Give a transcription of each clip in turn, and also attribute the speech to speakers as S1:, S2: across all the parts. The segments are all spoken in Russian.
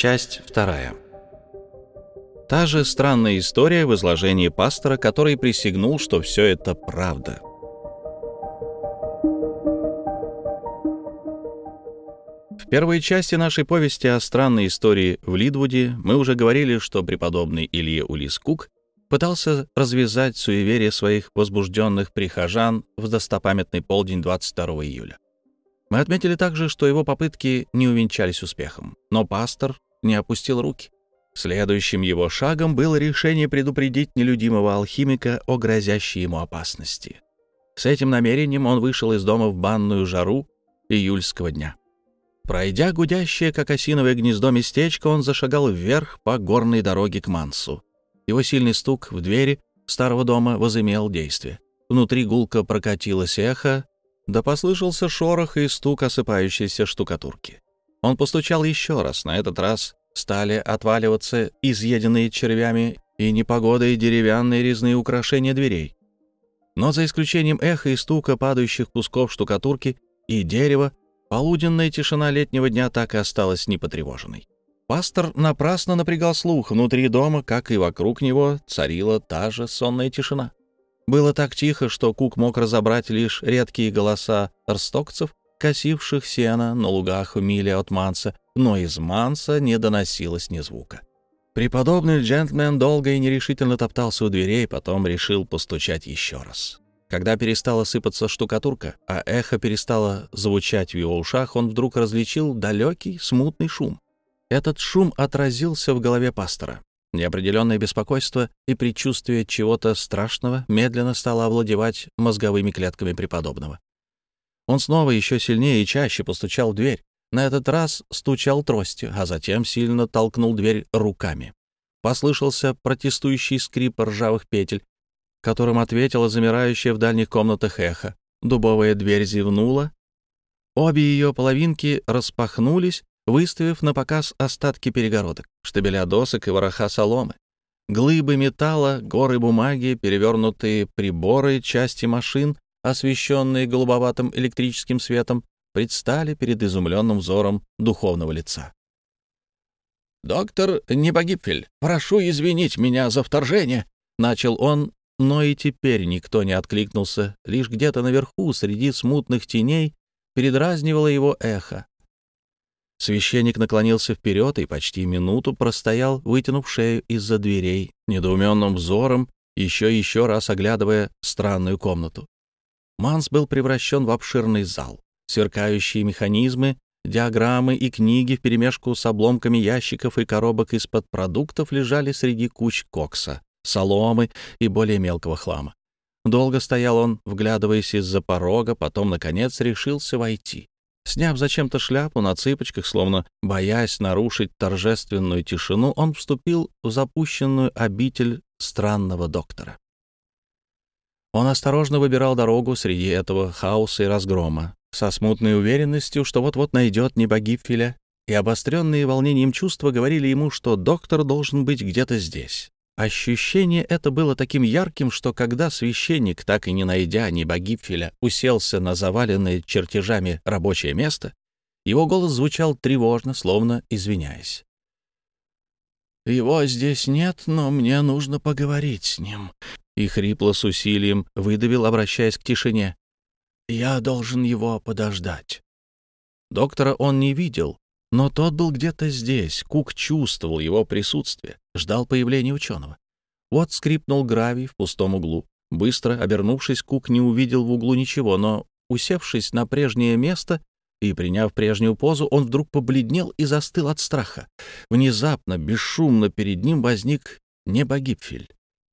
S1: Часть вторая. Та же странная история в изложении пастора, который присягнул, что все это правда. В первой части нашей повести о странной истории в Лидвуде мы уже говорили, что преподобный Илье Улис Кук пытался развязать суеверие своих возбужденных прихожан в достопамятный полдень 22 июля. Мы отметили также, что его попытки не увенчались успехом, но пастор не опустил руки. Следующим его шагом было решение предупредить нелюдимого алхимика о грозящей ему опасности. С этим намерением он вышел из дома в банную жару июльского дня. Пройдя гудящее, как осиновое гнездо, местечко, он зашагал вверх по горной дороге к Мансу. Его сильный стук в двери старого дома возымел действие. Внутри гулко прокатилось эхо, да послышался шорох и стук осыпающейся штукатурки. Он постучал еще раз, на этот раз стали отваливаться изъеденные червями и непогодой деревянные резные украшения дверей. Но за исключением эха и стука падающих кусков штукатурки и дерева, полуденная тишина летнего дня так и осталась непотревоженной. Пастор напрасно напрягал слух. Внутри дома, как и вокруг него, царила та же сонная тишина. Было так тихо, что Кук мог разобрать лишь редкие голоса рстокцев, косивших сено на лугах в миле от Манса, но из Манса не доносилось ни звука. Преподобный джентльмен долго и нерешительно топтался у дверей, потом решил постучать еще раз. Когда перестала сыпаться штукатурка, а эхо перестало звучать в его ушах, он вдруг различил далекий, смутный шум. Этот шум отразился в голове пастора. Неопределенное беспокойство и предчувствие чего-то страшного медленно стало овладевать мозговыми клетками преподобного. Он снова еще сильнее и чаще постучал в дверь. На этот раз стучал тростью, а затем сильно толкнул дверь руками. Послышался протестующий скрип ржавых петель, которым ответила замирающая в дальних комнатах эхо. Дубовая дверь зевнула. Обе ее половинки распахнулись, выставив на показ остатки перегородок, штабеля досок и вороха соломы. Глыбы металла, горы бумаги, перевернутые приборы, части машин, освещенные голубоватым электрическим светом, предстали перед изумленным взором духовного лица. «Доктор Небогипфель, прошу извинить меня за вторжение», — начал он, но и теперь никто не откликнулся, лишь где-то наверху, среди смутных теней, передразнивало его эхо. Священник наклонился вперед и почти минуту простоял, вытянув шею из-за дверей, недоуменным взором, еще и еще раз оглядывая странную комнату. Манс был превращен в обширный зал. Сверкающие механизмы, диаграммы и книги вперемешку с обломками ящиков и коробок из-под продуктов лежали среди куч кокса, соломы и более мелкого хлама. Долго стоял он, вглядываясь из-за порога, потом, наконец, решился войти. Сняв зачем-то шляпу на цыпочках, словно боясь нарушить торжественную тишину, он вступил в запущенную обитель странного доктора. Он осторожно выбирал дорогу среди этого хаоса и разгрома, со смутной уверенностью, что вот-вот найдет Небогипфеля, и обостренные волнением чувства говорили ему, что доктор должен быть где-то здесь. Ощущение это было таким ярким, что когда священник, так и не найдя Небогипфеля, уселся на заваленное чертежами рабочее место, его голос звучал тревожно, словно извиняясь. «Его здесь нет, но мне нужно поговорить с ним и хрипло с усилием выдавил, обращаясь к тишине. «Я должен его подождать». Доктора он не видел, но тот был где-то здесь. Кук чувствовал его присутствие, ждал появления ученого. Вот скрипнул гравий в пустом углу. Быстро обернувшись, Кук не увидел в углу ничего, но, усевшись на прежнее место и приняв прежнюю позу, он вдруг побледнел и застыл от страха. Внезапно, бесшумно перед ним возник Небогипфель.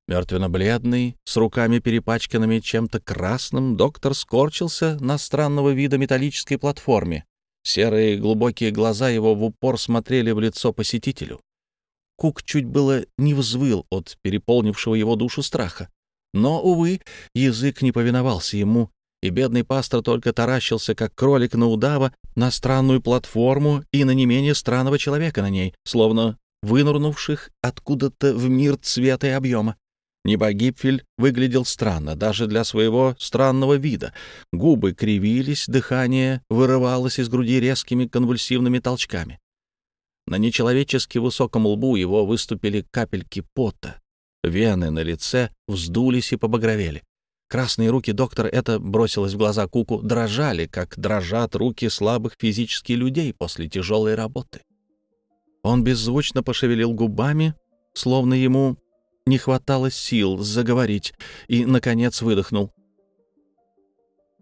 S1: Мертвенно-бледный, с руками перепачканными чем-то красным, доктор скорчился на странного вида металлической платформе. Серые глубокие глаза его в упор смотрели в лицо посетителю. Кук чуть было не взвыл от переполнившего его душу страха. Но, увы, язык не повиновался ему, и бедный пастор только таращился, как кролик на удава, на странную платформу и на не менее странного человека на ней, словно вынурнувших откуда-то в мир цвета и объема. Небогипфель выглядел странно, даже для своего странного вида. Губы кривились, дыхание вырывалось из груди резкими конвульсивными толчками. На нечеловечески высоком лбу его выступили капельки пота. Вены на лице вздулись и побагровели. Красные руки доктора, это бросилось в глаза Куку, дрожали, как дрожат руки слабых физически людей после тяжелой работы. Он беззвучно пошевелил губами, словно ему не хватало сил заговорить, и, наконец, выдохнул.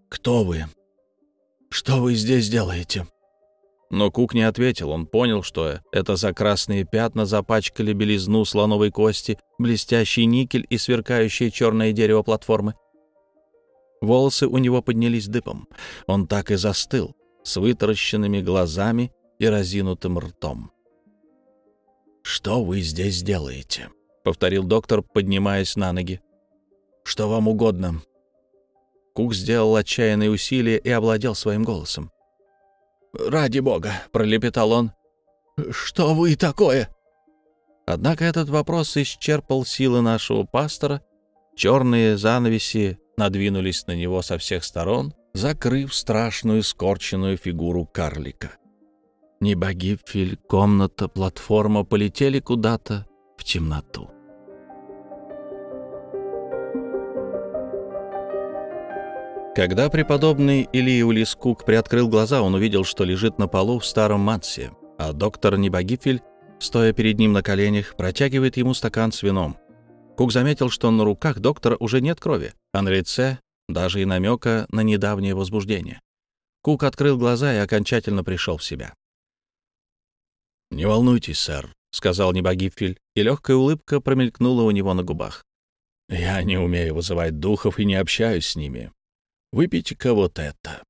S1: «Кто вы? Что вы здесь делаете?» Но Кук не ответил. Он понял, что это за красные пятна запачкали белизну слоновой кости, блестящий никель и сверкающее черное дерево платформы. Волосы у него поднялись дыбом. Он так и застыл, с вытаращенными глазами и разинутым ртом. «Что вы здесь делаете?» — повторил доктор, поднимаясь на ноги. «Что вам угодно?» Кук сделал отчаянные усилия и овладел своим голосом. «Ради бога!» — пролепетал он. «Что вы такое?» Однако этот вопрос исчерпал силы нашего пастора. Черные занавеси надвинулись на него со всех сторон, закрыв страшную скорченную фигуру карлика. Небогипфель, комната, платформа полетели куда-то в темноту. Когда преподобный Илиулис Кук приоткрыл глаза, он увидел, что лежит на полу в старом матсе, а доктор Небогипфель, стоя перед ним на коленях, протягивает ему стакан с вином. Кук заметил, что на руках доктора уже нет крови, а на лице даже и намека на недавнее возбуждение. Кук открыл глаза и окончательно пришел в себя. «Не волнуйтесь, сэр», — сказал Небогипфель, и легкая улыбка промелькнула у него на губах. «Я не умею вызывать духов и не общаюсь с ними. Выпейте-ка вот это».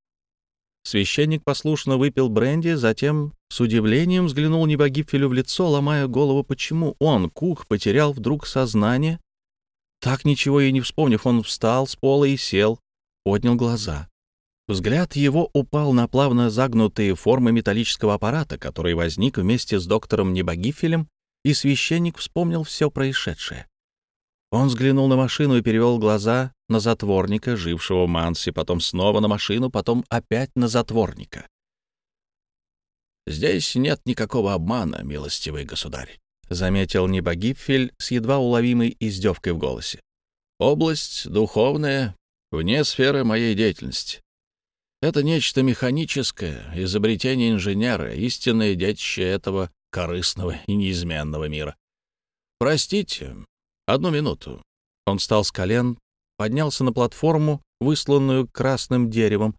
S1: Священник послушно выпил бренди, затем с удивлением взглянул Небогипфелю в лицо, ломая голову, почему он, Кук, потерял вдруг сознание. Так ничего и не вспомнив, он встал с пола и сел, поднял глаза. Взгляд его упал на плавно загнутые формы металлического аппарата, который возник вместе с доктором Небогифелем, и священник вспомнил все происшедшее. Он взглянул на машину и перевел глаза на затворника, жившего в Мансе, потом снова на машину, потом опять на затворника. «Здесь нет никакого обмана, милостивый государь», — заметил Небогипфель с едва уловимой издевкой в голосе. «Область духовная, вне сферы моей деятельности. Это нечто механическое, изобретение инженера, истинное детище этого корыстного и неизменного мира. Простите, «Одну минуту». Он встал с колен, поднялся на платформу, высланную красным деревом.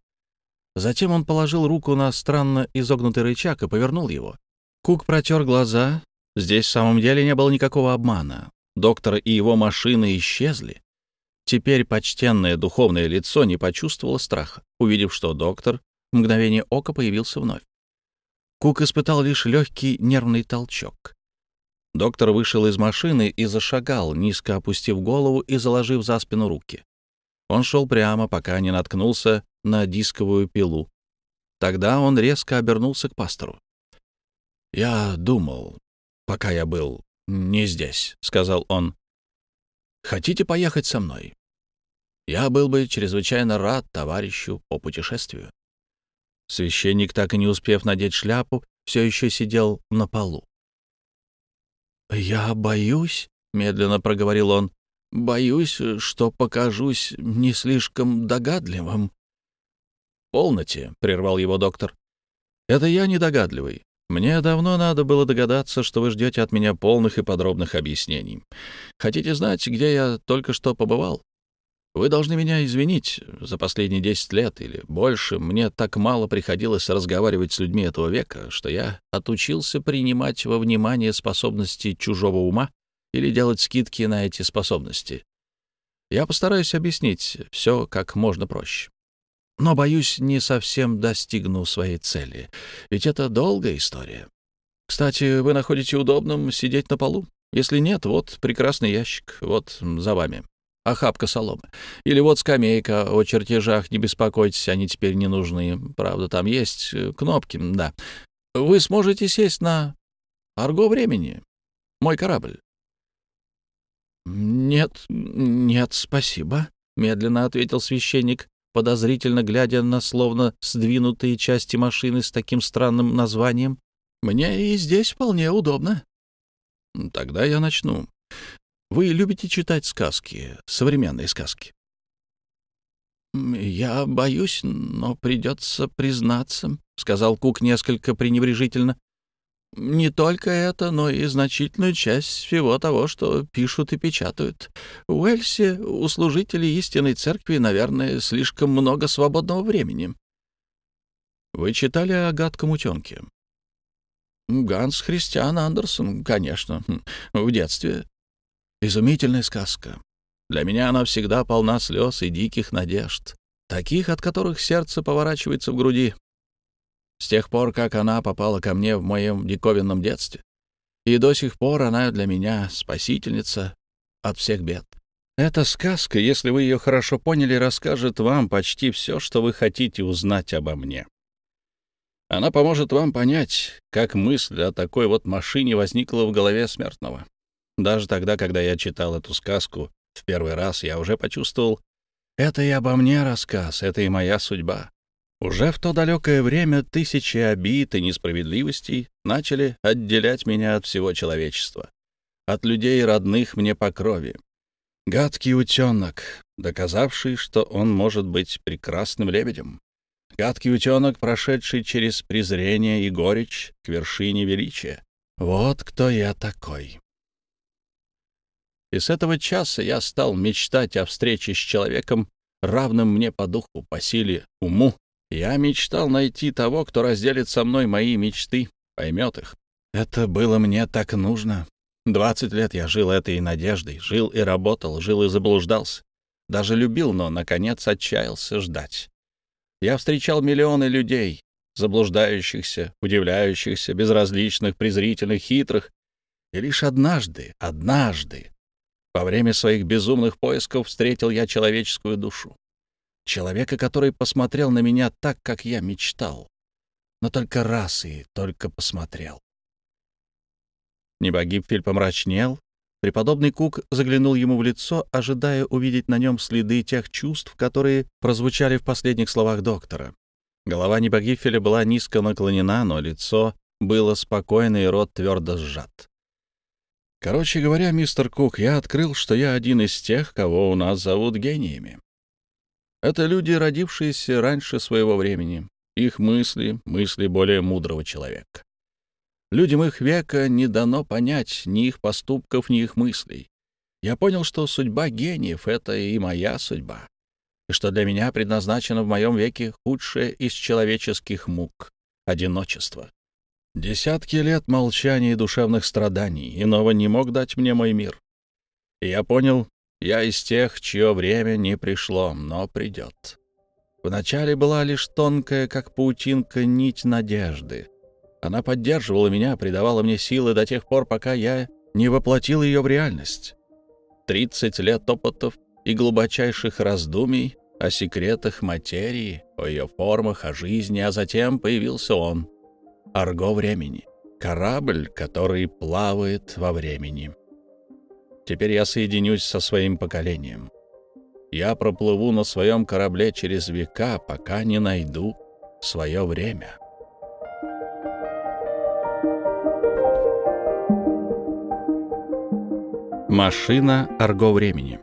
S1: Затем он положил руку на странно изогнутый рычаг и повернул его. Кук протер глаза. Здесь в самом деле не было никакого обмана. Доктор и его машины исчезли. Теперь почтенное духовное лицо не почувствовало страха, увидев, что доктор в мгновение ока появился вновь. Кук испытал лишь легкий нервный толчок. Доктор вышел из машины и зашагал, низко опустив голову и заложив за спину руки. Он шел прямо, пока не наткнулся на дисковую пилу. Тогда он резко обернулся к пастору. «Я думал, пока я был не здесь», — сказал он. «Хотите поехать со мной? Я был бы чрезвычайно рад товарищу по путешествию». Священник, так и не успев надеть шляпу, все еще сидел на полу. «Я боюсь», — медленно проговорил он, — «боюсь, что покажусь не слишком догадливым». «Полноте», — прервал его доктор. «Это я недогадливый. Мне давно надо было догадаться, что вы ждете от меня полных и подробных объяснений. Хотите знать, где я только что побывал? Вы должны меня извинить. За последние десять лет или больше мне так мало приходилось разговаривать с людьми этого века, что я отучился принимать во внимание способности чужого ума или делать скидки на эти способности. Я постараюсь объяснить все как можно проще. Но, боюсь, не совсем достигну своей цели, ведь это долгая история. Кстати, вы находите удобным сидеть на полу? Если нет, вот прекрасный ящик, вот за вами охапка соломы. Или вот скамейка, о чертежах не беспокойтесь, они теперь не нужны. Правда, там есть э, кнопки, да. Вы сможете сесть на арго времени, мой корабль. «Нет, нет, спасибо», — медленно ответил священник, подозрительно глядя на словно сдвинутые части машины с таким странным названием. Мне и здесь вполне удобно. Тогда я начну. Вы любите читать сказки, современные сказки? «Я боюсь, но придется признаться», — сказал Кук несколько пренебрежительно. «Не только это, но и значительную часть всего того, что пишут и печатают. В Уэльсе у служителей истинной церкви, наверное, слишком много свободного времени». «Вы читали о гадком утенке?» «Ганс Христиан Андерсон, конечно, хм, в детстве. Изумительная сказка. Для меня она всегда полна слез и диких надежд, таких, от которых сердце поворачивается в груди. С тех пор, как она попала ко мне в моем диковинном детстве. И до сих пор она для меня спасительница от всех бед. Эта сказка, если вы ее хорошо поняли, расскажет вам почти все, что вы хотите узнать обо мне. Она поможет вам понять, как мысль о такой вот машине возникла в голове смертного. Даже тогда, когда я читал эту сказку в первый раз, я уже почувствовал, это и обо мне рассказ, это и моя судьба. Уже в то далекое время тысячи обид и несправедливостей начали отделять меня от всего человечества, от людей, родных мне по крови. Гадкий утенок, доказавший, что он может быть прекрасным лебедем. Гадкий утенок, прошедший через презрение и горечь к вершине величия. Вот кто я такой. И с этого часа я стал мечтать о встрече с человеком, равным мне по духу, по силе, уму. Я мечтал найти того, кто разделит со мной мои мечты, поймет их. Это было мне так нужно. Двадцать лет я жил этой надеждой, жил и работал, жил и заблуждался. Даже любил, но, наконец, отчаялся ждать. Я встречал миллионы людей, заблуждающихся, удивляющихся, безразличных, презрительных, хитрых. И лишь однажды, однажды, во время своих безумных поисков встретил я человеческую душу. Человека, который посмотрел на меня так, как я мечтал. Но только раз и только посмотрел. Небогипфель помрачнел, Преподобный Кук заглянул ему в лицо, ожидая увидеть на нем следы тех чувств, которые прозвучали в последних словах доктора. Голова Небогифеля была низко наклонена, но лицо было спокойно и рот твердо сжат. Короче говоря, мистер Кук, я открыл, что я один из тех, кого у нас зовут гениями. Это люди, родившиеся раньше своего времени. Их мысли — мысли более мудрого человека. Людям их века не дано понять ни их поступков, ни их мыслей. Я понял, что судьба гениев — это и моя судьба, и что для меня предназначено в моем веке худшее из человеческих мук — одиночество. Десятки лет молчания и душевных страданий, иного не мог дать мне мой мир. Я понял, я из тех, чье время не пришло, но придет. Вначале была лишь тонкая, как паутинка, нить надежды — она поддерживала меня, придавала мне силы до тех пор, пока я не воплотил ее в реальность. Тридцать лет опытов и глубочайших раздумий о секретах материи, о ее формах, о жизни, а затем появился он. Арго времени. Корабль, который плавает во времени. Теперь я соединюсь со своим поколением. Я проплыву на своем корабле через века, пока не найду свое время. Машина арго времени.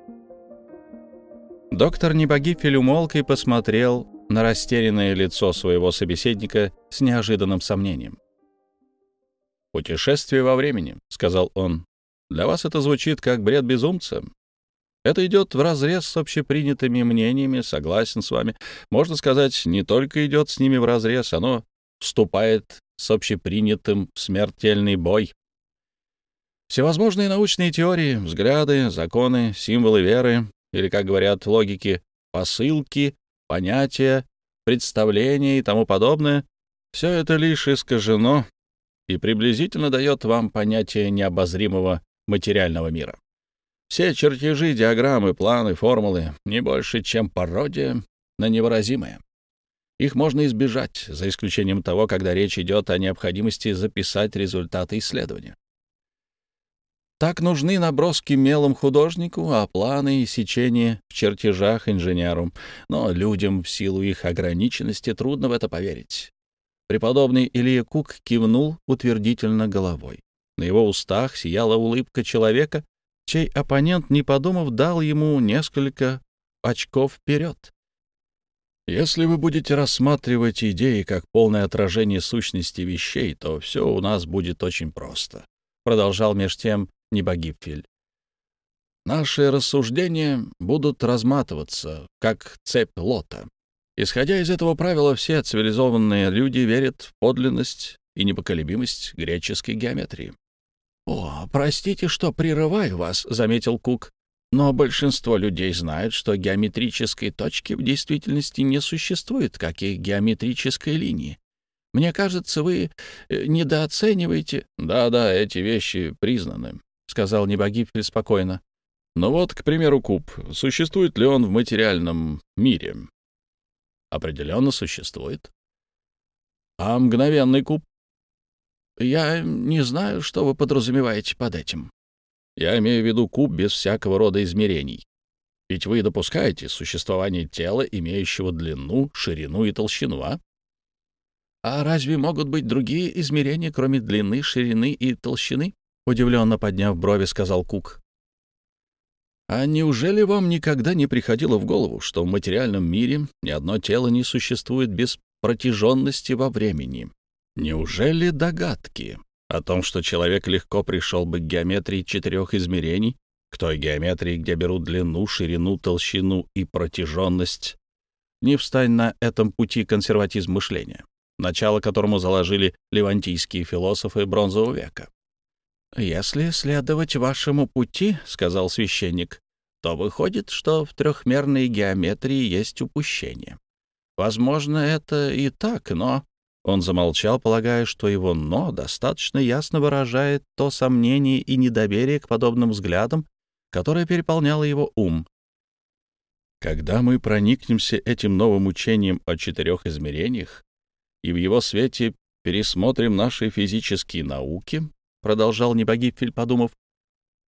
S1: Доктор Небогифель умолк и посмотрел на растерянное лицо своего собеседника с неожиданным сомнением. «Путешествие во времени», — сказал он. «Для вас это звучит как бред безумца. Это идет вразрез с общепринятыми мнениями, согласен с вами. Можно сказать, не только идет с ними вразрез, оно вступает с общепринятым в смертельный бой. Всевозможные научные теории, взгляды, законы, символы веры, или, как говорят логики, посылки, понятия, представления и тому подобное, все это лишь искажено и приблизительно дает вам понятие необозримого материального мира. Все чертежи, диаграммы, планы, формулы не больше, чем пародия на невыразимое. Их можно избежать, за исключением того, когда речь идет о необходимости записать результаты исследования. Так нужны наброски мелом художнику, а планы и сечения в чертежах инженеру. Но людям в силу их ограниченности трудно в это поверить. Преподобный Илья Кук кивнул утвердительно головой. На его устах сияла улыбка человека, чей оппонент, не подумав, дал ему несколько очков вперед. Если вы будете рассматривать идеи как полное отражение сущности вещей, то все у нас будет очень просто, — продолжал меж тем Небогипфель. Наши рассуждения будут разматываться, как цепь лота. Исходя из этого правила, все цивилизованные люди верят в подлинность и непоколебимость греческой геометрии. «О, простите, что прерываю вас», — заметил Кук. «Но большинство людей знают, что геометрической точки в действительности не существует, как и геометрической линии. Мне кажется, вы э, недооцениваете...» «Да-да, эти вещи признаны», — сказал Небогипфель спокойно. «Но вот, к примеру, куб. Существует ли он в материальном мире?» «Определенно существует». «А мгновенный куб?» Я не знаю, что вы подразумеваете под этим. Я имею в виду куб без всякого рода измерений. Ведь вы допускаете существование тела, имеющего длину, ширину и толщину, а? А разве могут быть другие измерения, кроме длины, ширины и толщины? Удивленно подняв брови, сказал Кук. А неужели вам никогда не приходило в голову, что в материальном мире ни одно тело не существует без протяженности во времени? Неужели догадки о том, что человек легко пришел бы к геометрии четырех измерений, к той геометрии, где берут длину, ширину, толщину и протяженность, не встань на этом пути консерватизм мышления, начало которому заложили левантийские философы бронзового века. «Если следовать вашему пути, — сказал священник, — то выходит, что в трехмерной геометрии есть упущение. Возможно, это и так, но он замолчал, полагая, что его «но» достаточно ясно выражает то сомнение и недоверие к подобным взглядам, которое переполняло его ум. Когда мы проникнемся этим новым учением о четырех измерениях и в его свете пересмотрим наши физические науки, продолжал Небогипфель, подумав,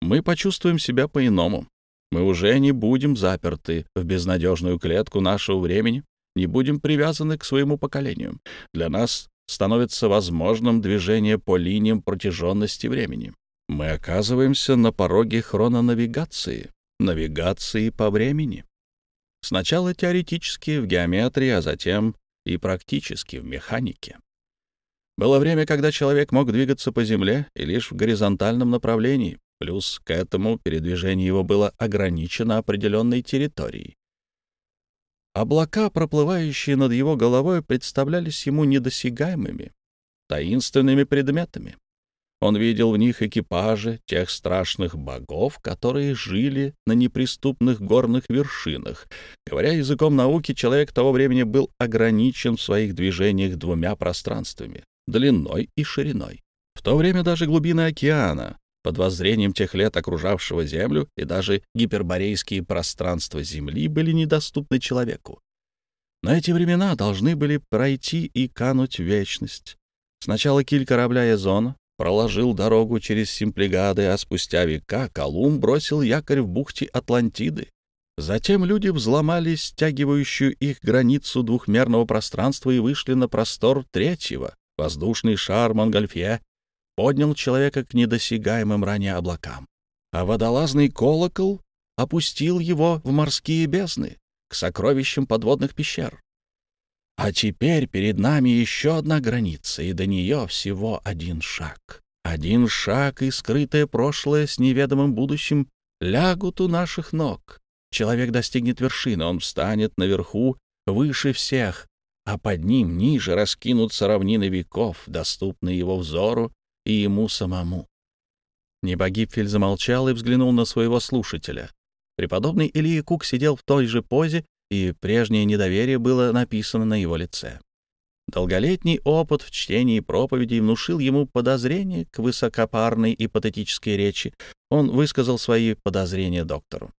S1: мы почувствуем себя по-иному. Мы уже не будем заперты в безнадежную клетку нашего времени, не будем привязаны к своему поколению. Для нас становится возможным движение по линиям протяженности времени. Мы оказываемся на пороге хрононавигации, навигации по времени. Сначала теоретически в геометрии, а затем и практически в механике. Было время, когда человек мог двигаться по Земле и лишь в горизонтальном направлении, плюс к этому передвижение его было ограничено определенной территорией. Облака, проплывающие над его головой, представлялись ему недосягаемыми, таинственными предметами. Он видел в них экипажи тех страшных богов, которые жили на неприступных горных вершинах. Говоря языком науки, человек того времени был ограничен в своих движениях двумя пространствами — длиной и шириной. В то время даже глубины океана под воззрением тех лет окружавшего Землю, и даже гиперборейские пространства Земли были недоступны человеку. Но эти времена должны были пройти и кануть в вечность. Сначала киль корабля Язон проложил дорогу через Симплигады, а спустя века Колумб бросил якорь в бухте Атлантиды. Затем люди взломали стягивающую их границу двухмерного пространства и вышли на простор третьего. Воздушный шар Монгольфье поднял человека к недосягаемым ранее облакам, а водолазный колокол опустил его в морские бездны, к сокровищам подводных пещер. А теперь перед нами еще одна граница, и до нее всего один шаг. Один шаг и скрытое прошлое с неведомым будущим лягут у наших ног. Человек достигнет вершины, он встанет наверху, выше всех, а под ним ниже раскинутся равнины веков, доступные его взору и ему самому. Небогипфель замолчал и взглянул на своего слушателя. Преподобный Илья Кук сидел в той же позе, и прежнее недоверие было написано на его лице. Долголетний опыт в чтении проповедей внушил ему подозрение к высокопарной и патетической речи. Он высказал свои подозрения доктору.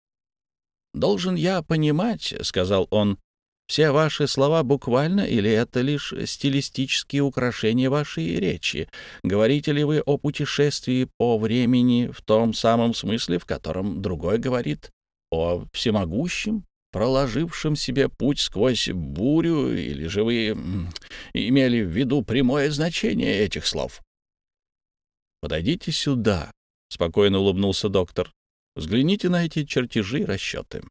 S1: «Должен я понимать, — сказал он, все ваши слова буквально или это лишь стилистические украшения вашей речи? Говорите ли вы о путешествии по времени в том самом смысле, в котором другой говорит о всемогущем, проложившим себе путь сквозь бурю, или же вы имели в виду прямое значение этих слов? «Подойдите сюда», — спокойно улыбнулся доктор. «Взгляните на эти чертежи и расчеты».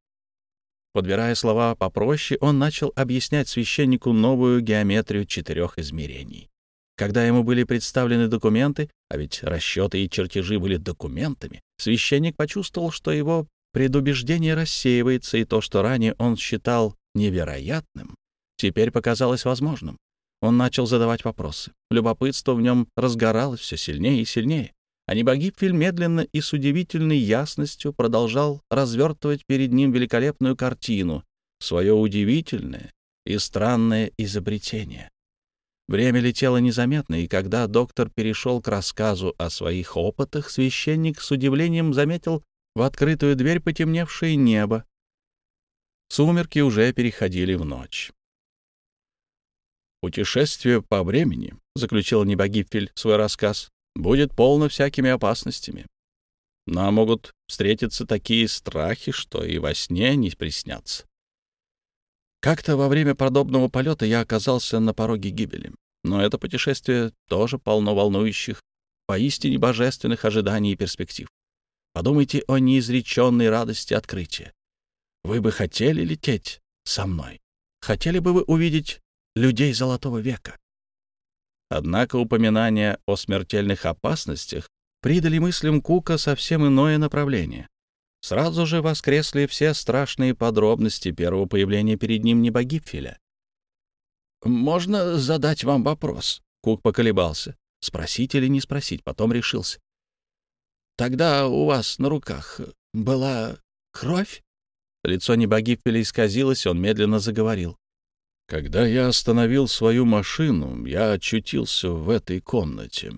S1: Подбирая слова попроще, он начал объяснять священнику новую геометрию четырех измерений. Когда ему были представлены документы, а ведь расчеты и чертежи были документами, священник почувствовал, что его предубеждение рассеивается, и то, что ранее он считал невероятным, теперь показалось возможным. Он начал задавать вопросы. Любопытство в нем разгоралось все сильнее и сильнее. А Небогипфель медленно и с удивительной ясностью продолжал развертывать перед ним великолепную картину, свое удивительное и странное изобретение. Время летело незаметно, и когда доктор перешел к рассказу о своих опытах, священник с удивлением заметил в открытую дверь потемневшее небо. Сумерки уже переходили в ночь. «Путешествие по времени», — заключил Небогипфель свой рассказ, — «будет полно всякими опасностями. Нам могут встретиться такие страхи, что и во сне не приснятся. Как-то во время подобного полета я оказался на пороге гибели. Но это путешествие тоже полно волнующих, поистине божественных ожиданий и перспектив. Подумайте о неизреченной радости открытия. Вы бы хотели лететь со мной? Хотели бы вы увидеть людей Золотого века? Однако упоминания о смертельных опасностях придали мыслям Кука совсем иное направление. Сразу же воскресли все страшные подробности первого появления перед ним Небогипфеля. «Можно задать вам вопрос?» Кук поколебался. Спросить или не спросить, потом решился. «Тогда у вас на руках была кровь?» Лицо Небогипфеля исказилось, он медленно заговорил. «Когда я остановил свою машину, я очутился в этой комнате.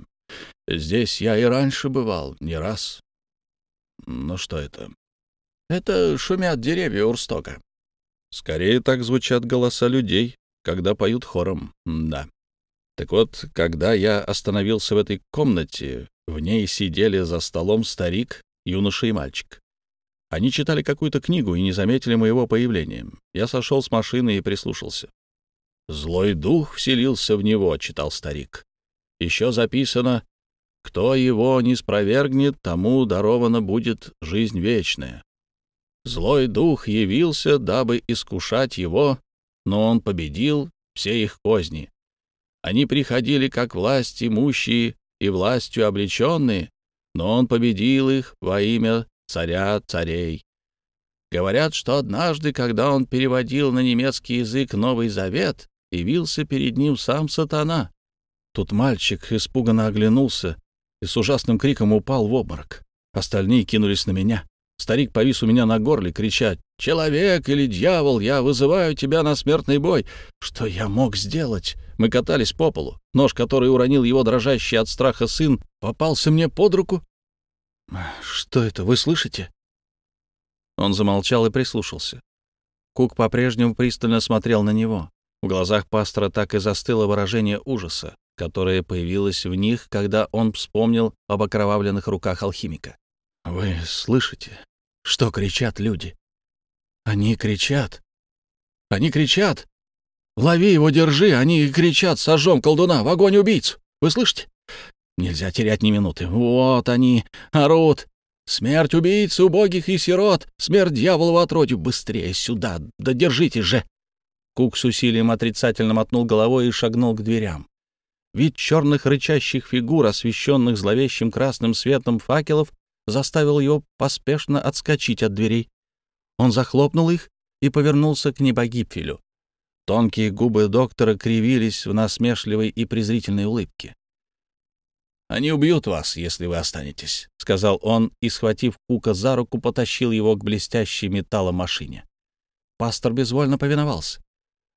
S1: Здесь я и раньше бывал, не раз. Ну что это? Это шумят деревья Урстока. Скорее так звучат голоса людей, когда поют хором, да. Так вот, когда я остановился в этой комнате, в ней сидели за столом старик, юноша и мальчик. Они читали какую-то книгу и не заметили моего появления. Я сошел с машины и прислушался. «Злой дух вселился в него», — читал старик. Еще записано «Кто его не спровергнет, тому дарована будет жизнь вечная». Злой дух явился, дабы искушать его, но он победил все их козни. Они приходили как власть имущие и властью облеченные, но он победил их во имя царя царей. Говорят, что однажды, когда он переводил на немецкий язык Новый Завет, явился перед ним сам сатана. Тут мальчик испуганно оглянулся и с ужасным криком упал в обморок. Остальные кинулись на меня. Старик повис у меня на горле, крича «Человек или дьявол, я вызываю тебя на смертный бой!» Что я мог сделать? Мы катались по полу. Нож, который уронил его дрожащий от страха сын, попался мне под руку. «Что это, вы слышите?» Он замолчал и прислушался. Кук по-прежнему пристально смотрел на него. В глазах пастора так и застыло выражение ужаса, которое появилось в них, когда он вспомнил об окровавленных руках алхимика. Вы слышите, что кричат люди? Они кричат. Они кричат. Лови его, держи. Они кричат, сожжем колдуна, в огонь убийцу. Вы слышите? Нельзя терять ни минуты. Вот они, орут. Смерть убийц, убогих и сирот, смерть дьяволу отродью. Быстрее сюда, да держите же. Кук с усилием отрицательно мотнул головой и шагнул к дверям. Вид черных рычащих фигур, освещенных зловещим красным светом факелов, заставил его поспешно отскочить от дверей. Он захлопнул их и повернулся к небогипфелю. Тонкие губы доктора кривились в насмешливой и презрительной улыбке. «Они убьют вас, если вы останетесь», — сказал он и, схватив Кука за руку, потащил его к блестящей металлом машине. Пастор безвольно повиновался.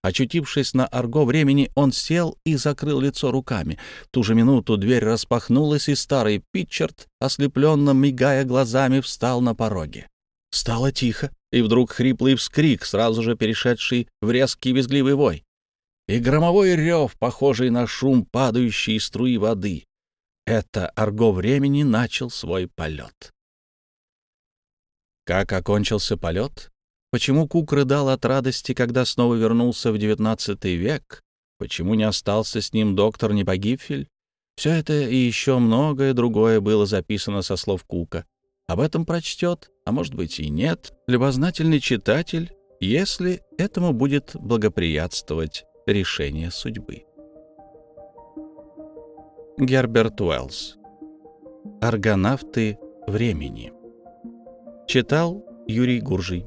S1: Очутившись на арго времени, он сел и закрыл лицо руками. В ту же минуту дверь распахнулась, и старый Питчард, ослепленно мигая глазами, встал на пороге. Стало тихо, и вдруг хриплый вскрик, сразу же перешедший в резкий визгливый вой. И громовой рев, похожий на шум падающей струи воды. Это арго времени начал свой полет. Как окончился полет, Почему Кук рыдал от радости, когда снова вернулся в XIX век? Почему не остался с ним доктор Непогибфель? Все это и еще многое другое было записано со слов Кука. Об этом прочтет, а может быть и нет, любознательный читатель, если этому будет благоприятствовать решение судьбы. Герберт Уэллс. Аргонавты времени. Читал Юрий Гуржий.